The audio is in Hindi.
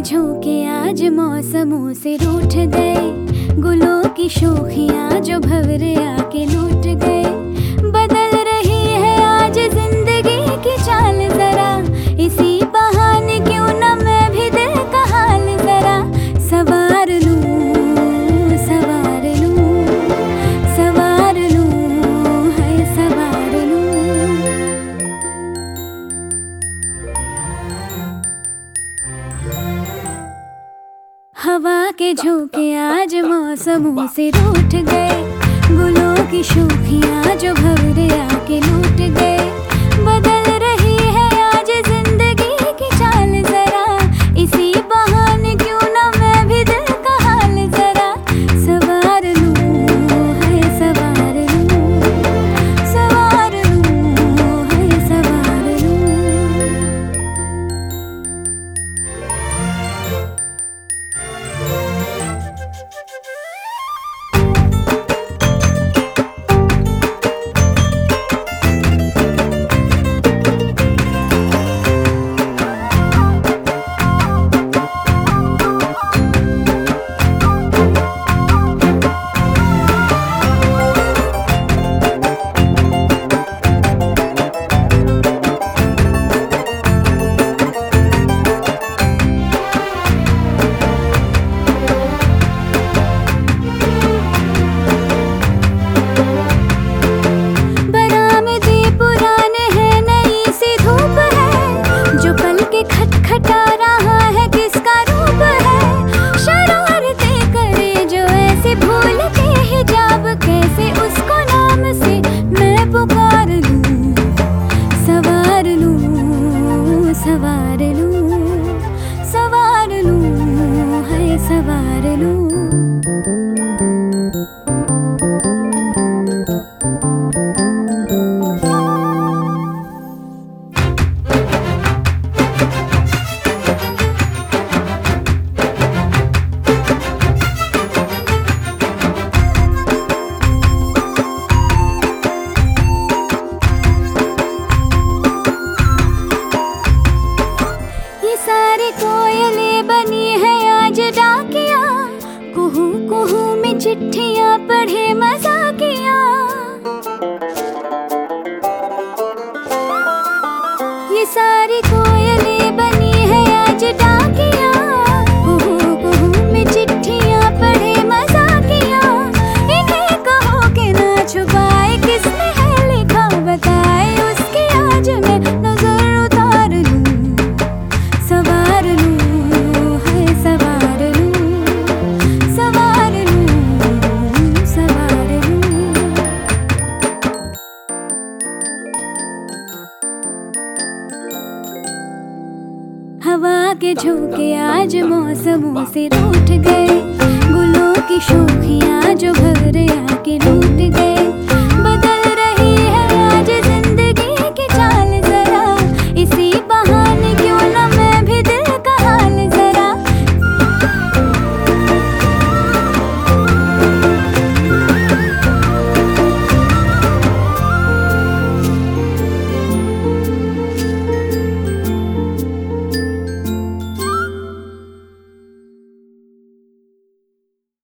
झोंके आज मौसमों से रूठ गए। गुलों की शोखियाँ जो हवा के झोंके आज मौसमों से रूठ गए। गुलों की शूखियाँ जो भवरे సవారలు సవారలు హై సవారలు. कोयले बनी है आज डाकिया। कुहू कुहू में चिट्ठियाँ पढ़े मज़ा किया हवा के झोंके आज मौसमों से रूठ गए। गुलों की शोखियाँ जो भर आके रूठ गए।